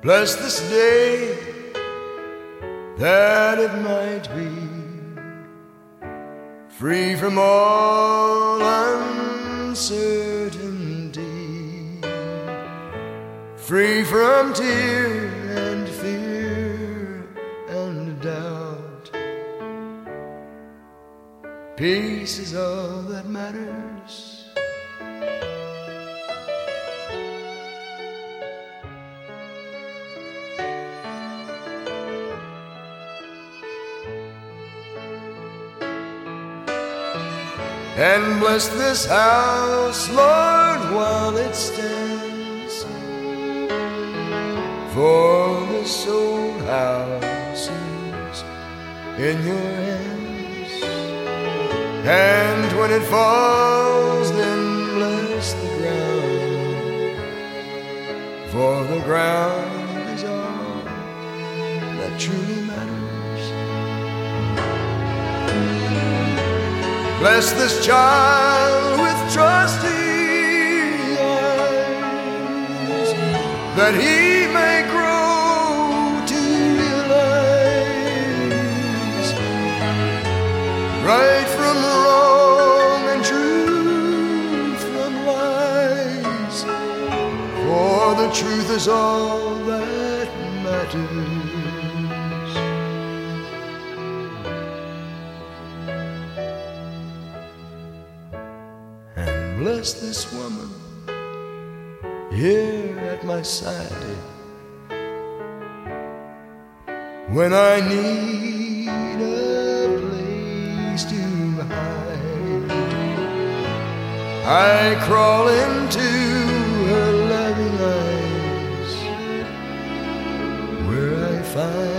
Bless this day that it might be free from all uncertainty, free from tears. and fear and doubt. Peace is all that matters. And bless this house, Lord, while it stands. For this old house is in your hands, and when it falls, then bless the ground, for the ground is all that truly matters. Bless this child with trusting eyes that he may grow to realize right from wrong and truth from lies. For the truth is all that matters. Bless this woman here at my side when I need a place to hide. I crawl into her loving eyes where I find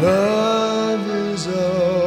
Love is all